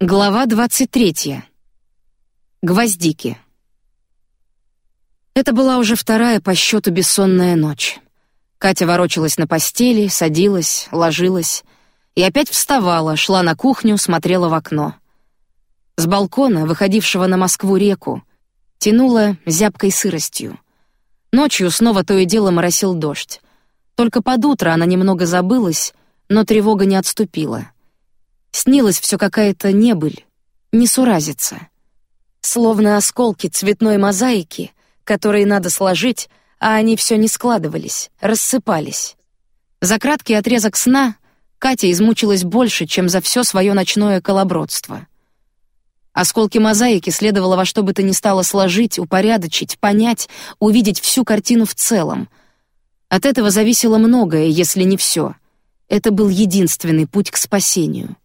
Глава двадцать третья. Гвоздики. Это была уже вторая по счету бессонная ночь. Катя ворочалась на постели, садилась, ложилась и опять вставала, шла на кухню, смотрела в окно. С балкона, выходившего на Москву-реку, тянуло зябкой сыростью. Ночью снова то и дело моросил дождь. Только под утро она немного забылась, но тревога не отступила. Снилась все какая-то небыль, несуразица. Словно осколки цветной мозаики, которые надо сложить, а они все не складывались, рассыпались. За краткий отрезок сна Катя измучилась больше, чем за все свое ночное колобродство. Осколки мозаики следовало во что бы то ни стало сложить, упорядочить, понять, увидеть всю картину в целом. От этого зависело многое, если не все. Это был единственный путь к спасению.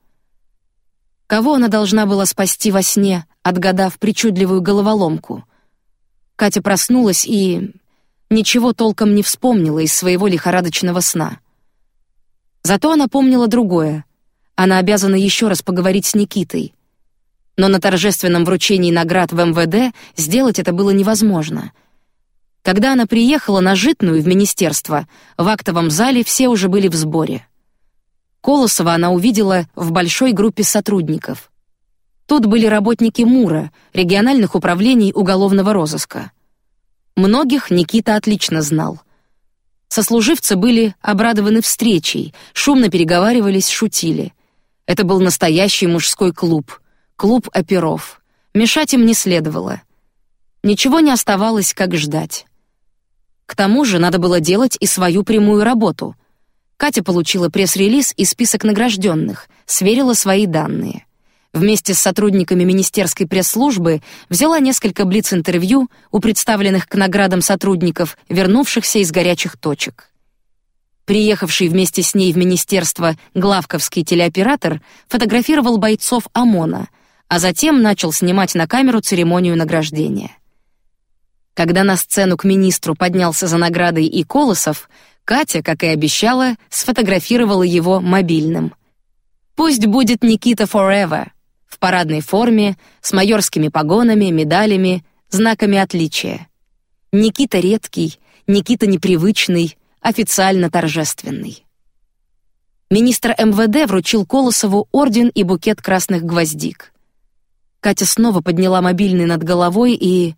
Кого она должна была спасти во сне, отгадав причудливую головоломку? Катя проснулась и ничего толком не вспомнила из своего лихорадочного сна. Зато она помнила другое. Она обязана еще раз поговорить с Никитой. Но на торжественном вручении наград в МВД сделать это было невозможно. Когда она приехала на житную в министерство, в актовом зале все уже были в сборе. Колосова она увидела в большой группе сотрудников. Тут были работники МУРа, региональных управлений уголовного розыска. Многих Никита отлично знал. Сослуживцы были обрадованы встречей, шумно переговаривались, шутили. Это был настоящий мужской клуб, клуб оперов. Мешать им не следовало. Ничего не оставалось, как ждать. К тому же надо было делать и свою прямую работу — Катя получила пресс-релиз и список награжденных, сверила свои данные. Вместе с сотрудниками министерской пресс-службы взяла несколько блиц-интервью у представленных к наградам сотрудников, вернувшихся из горячих точек. Приехавший вместе с ней в министерство главковский телеоператор фотографировал бойцов ОМОНа, а затем начал снимать на камеру церемонию награждения. Когда на сцену к министру поднялся за наградой и Колосов, Катя, как и обещала, сфотографировала его мобильным. Пусть будет Никита Forever в парадной форме, с майорскими погонами, медалями, знаками отличия. Никита редкий, Никита непривычный, официально торжественный. Министр МВД вручил Колосову орден и букет красных гвоздик. Катя снова подняла мобильный над головой и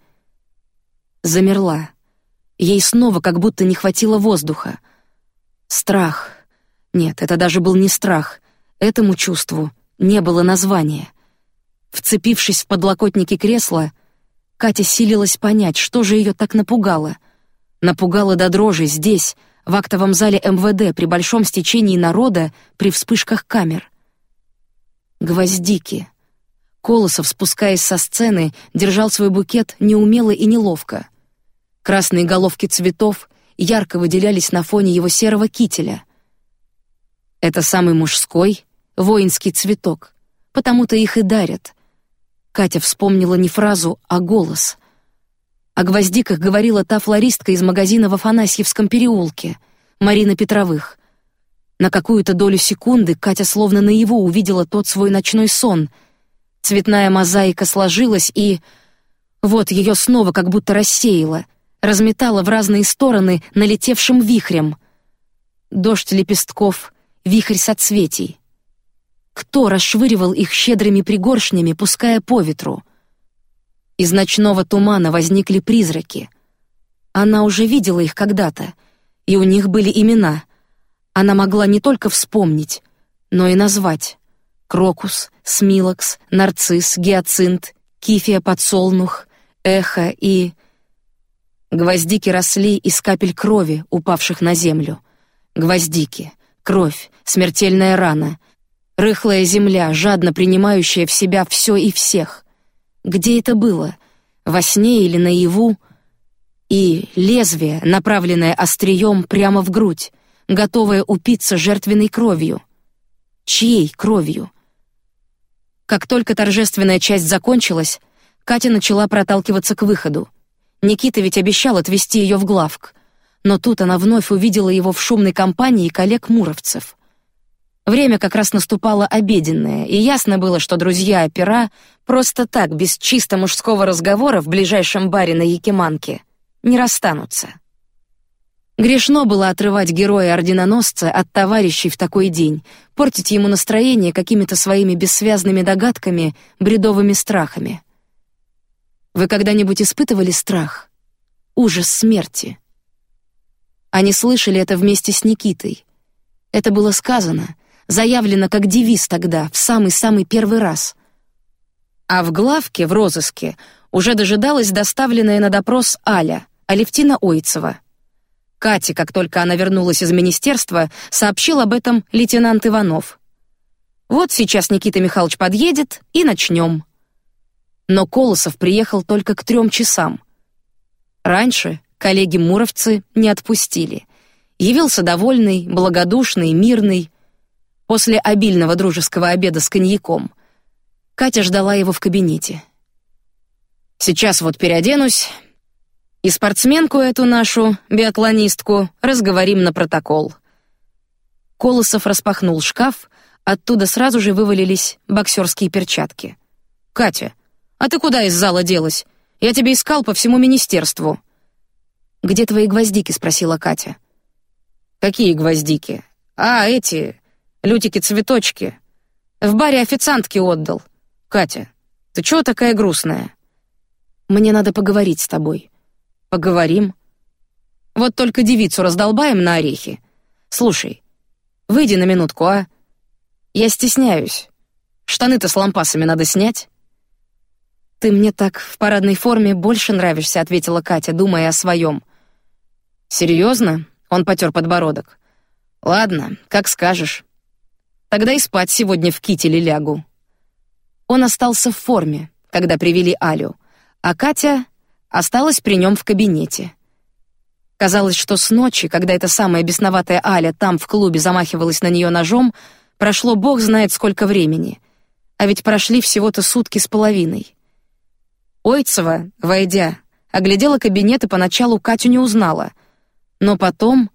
замерла. Ей снова как будто не хватило воздуха. Страх. Нет, это даже был не страх. Этому чувству не было названия. Вцепившись в подлокотники кресла, Катя силилась понять, что же ее так напугало. Напугало до дрожи здесь, в актовом зале МВД, при большом стечении народа, при вспышках камер. Гвоздики. Колосов, спускаясь со сцены, держал свой букет неумело и неловко. Красные головки цветов ярко выделялись на фоне его серого кителя. Это самый мужской, воинский цветок, потому-то их и дарят. Катя вспомнила не фразу, а голос. О гвоздиках говорила та флористка из магазина в Афанасьевском переулке, Марина Петровых. На какую-то долю секунды Катя словно наяву увидела тот свой ночной сон. Цветная мозаика сложилась и вот ее снова как будто рассеяло разметала в разные стороны налетевшим вихрем. Дождь лепестков, вихрь соцветий. Кто расшвыривал их щедрыми пригоршнями, пуская по ветру? Из ночного тумана возникли призраки. Она уже видела их когда-то, и у них были имена. Она могла не только вспомнить, но и назвать: крокус, смилакс, нарцисс, гиацинт, кифия подсолнух, эхо и Гвоздики росли из капель крови, упавших на землю. Гвоздики, кровь, смертельная рана, рыхлая земля, жадно принимающая в себя все и всех. Где это было? Во сне или наяву? И лезвие, направленное острием прямо в грудь, готовое упиться жертвенной кровью. Чьей кровью? Как только торжественная часть закончилась, Катя начала проталкиваться к выходу. Никита ведь обещал отвезти ее в главк. Но тут она вновь увидела его в шумной компании коллег муровцев. Время как раз наступало обеденное, и ясно было, что друзья опера просто так, без чисто мужского разговора в ближайшем баре на Якиманке, не расстанутся. Грешно было отрывать героя-орденоносца от товарищей в такой день, портить ему настроение какими-то своими бессвязными догадками, бредовыми страхами. Вы когда-нибудь испытывали страх? Ужас смерти? Они слышали это вместе с Никитой. Это было сказано, заявлено как девиз тогда, в самый-самый первый раз. А в главке, в розыске, уже дожидалась доставленная на допрос Аля, Алевтина Ойцева. Кате, как только она вернулась из министерства, сообщил об этом лейтенант Иванов. Вот сейчас Никита Михайлович подъедет и начнем. Но Колосов приехал только к трем часам. Раньше коллеги муровцы не отпустили. Явился довольный, благодушный, мирный. После обильного дружеского обеда с коньяком Катя ждала его в кабинете. Сейчас вот переоденусь и спортсменку эту нашу биатлонистку разговорим на протокол. Колосов распахнул шкаф, оттуда сразу же вывалились боксерские перчатки. Катя, а ты куда из зала делась? Я тебя искал по всему министерству. Где твои гвоздики? спросила Катя. Какие гвоздики? А эти лютики-цветочки. В баре официантке отдал. Катя, ты чего такая грустная? Мне надо поговорить с тобой. Поговорим. Вот только девицу раздолбаем на орехи. Слушай, выйди на минутку, а? Я стесняюсь. Штаны-то с лампасами надо снять. Ты мне так в парадной форме больше нравишься, ответила Катя, думая о своем. Серьезно? Он потер подбородок. Ладно, как скажешь. Тогда и спать сегодня в кителе лягу. Он остался в форме, когда привели Алю, а Катя осталась при нем в кабинете. Казалось, что с ночи, когда эта самая бесноватая Аля там в клубе замахивалась на нее ножом, прошло бог знает сколько времени, а ведь прошли всего-то сутки с половиной. Ойцева, войдя, оглядела кабинет и поначалу Катю не узнала — но потом,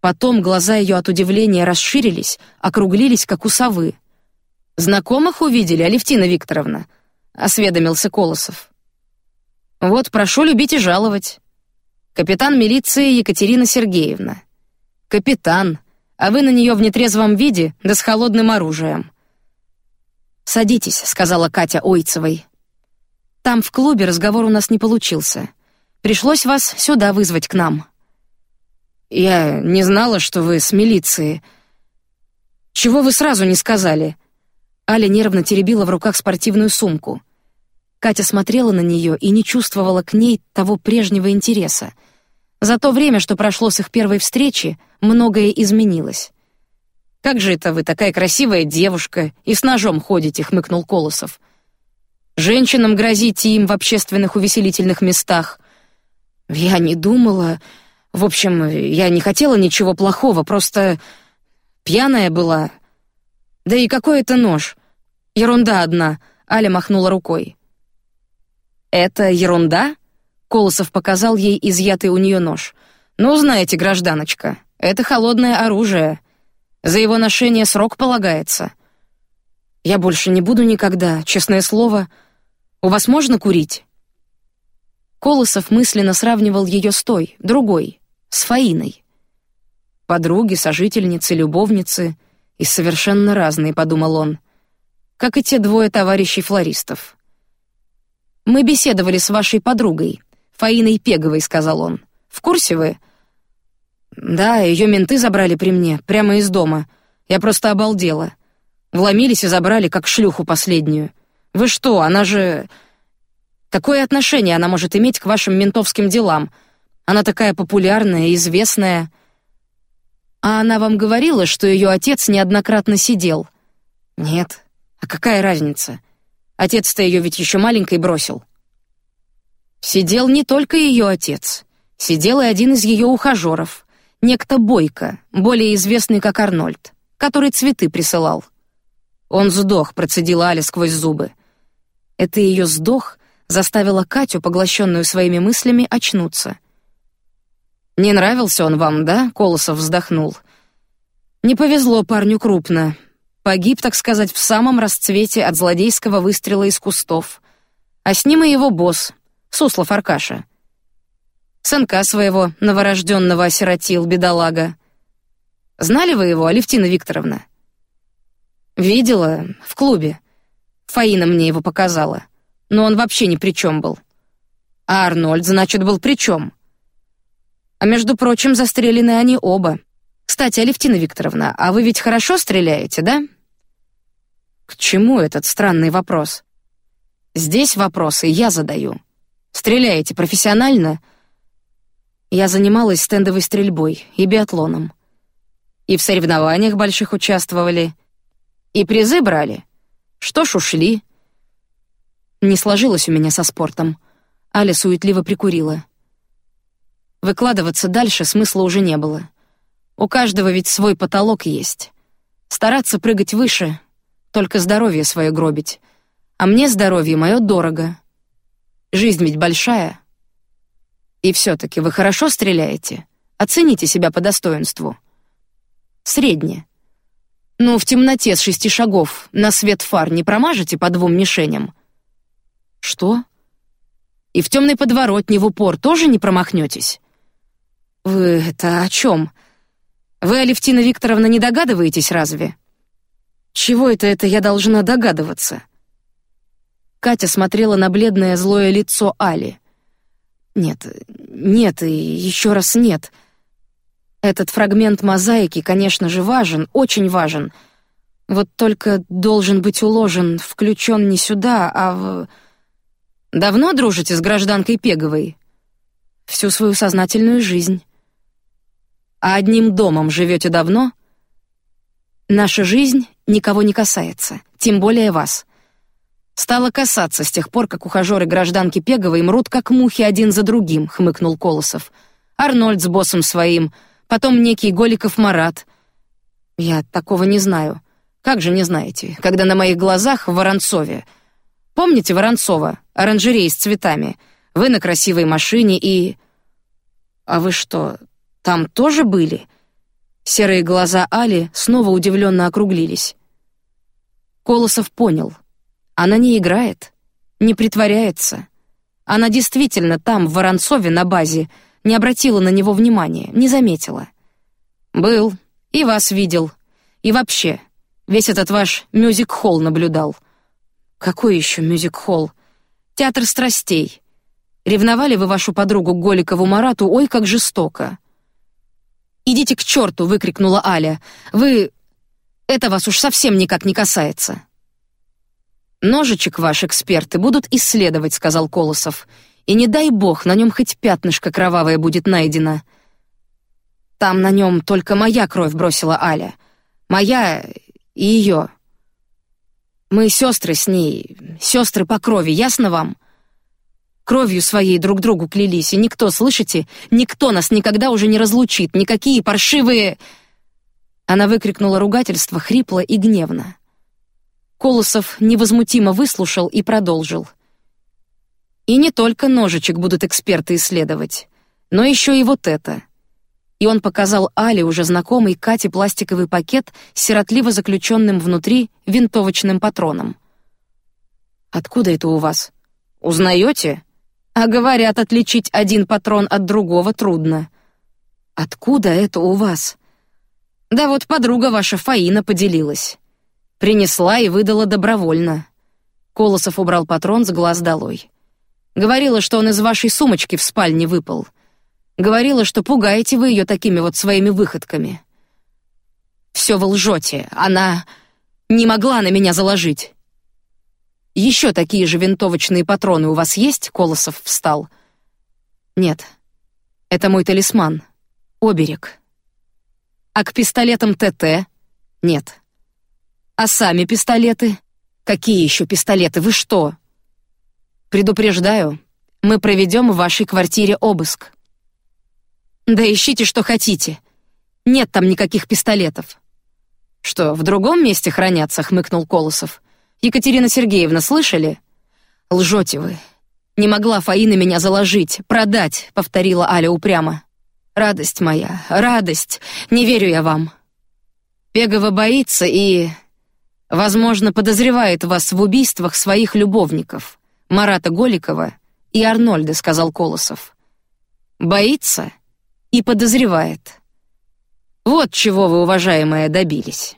потом глаза ее от удивления расширились, округлились, как у совы. Знакомых увидели, Алевтина Викторовна, осведомился Колосов. Вот прошу любить и жаловать. Капитан милиции Екатерина Сергеевна. Капитан, а вы на нее в нетрезвом виде, да с холодным оружием. Садитесь, сказала Катя Ойцевой. Там в клубе разговор у нас не получился. Пришлось вас сюда вызвать к нам. Я не знала, что вы с милиции. Чего вы сразу не сказали? Аля нервно теребила в руках спортивную сумку. Катя смотрела на нее и не чувствовала к ней того прежнего интереса. За то время, что прошло с их первой встречи, многое изменилось. Как же это вы такая красивая девушка и с ножом ходите, хмыкнул Колосов. Женщинам грозите им в общественных увеселительных местах. Я не думала. В общем, я не хотела ничего плохого, просто пьяная была. Да и какой это нож? Ерунда одна. Аля махнула рукой. Это ерунда? Колосов показал ей изъятый у нее нож. Ну, знаете, гражданочка, это холодное оружие. За его ношение срок полагается. Я больше не буду никогда, честное слово. У вас можно курить? Колосов мысленно сравнивал ее с той, другой, с Фаиной. Подруги, сожительницы, любовницы и совершенно разные, подумал он, как и те двое товарищей флористов. Мы беседовали с вашей подругой, Фаиной Пеговой, сказал он. В курсе вы? Да, ее менты забрали при мне, прямо из дома. Я просто обалдела. Вломились и забрали, как шлюху последнюю. Вы что, она же... Какое отношение она может иметь к вашим ментовским делам? Она такая популярная, известная. А она вам говорила, что ее отец неоднократно сидел? Нет. А какая разница? Отец-то ее ведь еще маленькой бросил. Сидел не только ее отец. Сидел и один из ее ухажеров, некто Бойко, более известный как Арнольд, который цветы присылал. Он сдох, процедила Аля сквозь зубы. Это ее сдох заставило Катю, поглощенную своими мыслями, очнуться. Не нравился он вам, да? Колосов вздохнул. Не повезло парню крупно. Погиб, так сказать, в самом расцвете от злодейского выстрела из кустов. А с ним и его босс, Суслов Аркаша. Сынка своего новорожденного осиротил, бедолага. Знали вы его, Алевтина Викторовна? Видела в клубе. Фаина мне его показала, но он вообще ни при чем был. А Арнольд, значит, был при чем? А между прочим, застрелены они оба. Кстати, Алевтина Викторовна, а вы ведь хорошо стреляете, да? К чему этот странный вопрос? Здесь вопросы я задаю. Стреляете профессионально? Я занималась стендовой стрельбой и биатлоном. И в соревнованиях больших участвовали. И призы брали. Что ж, ушли. Не сложилось у меня со спортом. Аля суетливо прикурила. Выкладываться дальше смысла уже не было. У каждого ведь свой потолок есть. Стараться прыгать выше, только здоровье свое гробить. А мне здоровье мое дорого. Жизнь ведь большая. И все-таки вы хорошо стреляете. Оцените себя по достоинству. Средне. Ну, в темноте с шести шагов на свет фар не промажете по двум мишеням. Что? И в темной подворотне в упор тоже не промахнетесь? Вы это о чем? Вы, Алевтина Викторовна, не догадываетесь разве? Чего это это я должна догадываться? Катя смотрела на бледное злое лицо Али. Нет, нет и еще раз нет. Этот фрагмент мозаики, конечно же, важен, очень важен. Вот только должен быть уложен, включен не сюда, а в... Давно дружите с гражданкой Пеговой? Всю свою сознательную жизнь. А одним домом живете давно? Наша жизнь никого не касается, тем более вас. Стало касаться с тех пор, как ухажеры гражданки Пеговой мрут как мухи один за другим, хмыкнул Колосов. Арнольд с боссом своим, потом некий Голиков Марат. Я такого не знаю. Как же не знаете, когда на моих глазах в Воронцове. Помните Воронцова, оранжерей с цветами? Вы на красивой машине и... А вы что, там тоже были? Серые глаза Али снова удивленно округлились. Колосов понял. Она не играет, не притворяется. Она действительно там, в Воронцове, на базе, не обратила на него внимания, не заметила. Был, и вас видел, и вообще, весь этот ваш мюзик-холл наблюдал. Какой еще мюзик-холл? Театр страстей. Ревновали вы вашу подругу Голикову Марату, ой, как жестоко. «Идите к черту!» — выкрикнула Аля. «Вы... это вас уж совсем никак не касается». «Ножичек ваш эксперты будут исследовать», — сказал Колосов. «И не дай бог, на нем хоть пятнышко кровавое будет найдено». «Там на нем только моя кровь», — бросила Аля. «Моя и ее. Мы сестры с ней, сестры по крови, ясно вам?» Кровью своей друг другу клялись, и никто, слышите, никто нас никогда уже не разлучит, никакие паршивые. Она выкрикнула ругательство хрипло и гневно. Колосов невозмутимо выслушал и продолжил. И не только ножичек будут эксперты исследовать, но еще и вот это. И он показал Али уже знакомый Кате пластиковый пакет с сиротливо заключенным внутри винтовочным патроном. Откуда это у вас? Узнаете? А говорят, отличить один патрон от другого трудно. Откуда это у вас? Да вот подруга ваша Фаина поделилась. Принесла и выдала добровольно. Колосов убрал патрон с глаз долой. Говорила, что он из вашей сумочки в спальне выпал. Говорила, что пугаете вы ее такими вот своими выходками. Все вы лжете. Она не могла на меня заложить. Еще такие же винтовочные патроны у вас есть? Колосов встал. Нет, это мой талисман, оберег. А к пистолетам ТТ? Нет. А сами пистолеты? Какие еще пистолеты? Вы что? Предупреждаю, мы проведем в вашей квартире обыск. Да ищите, что хотите. Нет там никаких пистолетов. Что, в другом месте хранятся? хмыкнул Колосов. Екатерина Сергеевна, слышали? Лжете вы. Не могла Фаина меня заложить, продать, повторила Аля упрямо. Радость моя, радость. Не верю я вам. Пегова боится и, возможно, подозревает вас в убийствах своих любовников, Марата Голикова и Арнольда, сказал Колосов. Боится и подозревает. Вот чего вы, уважаемая, добились.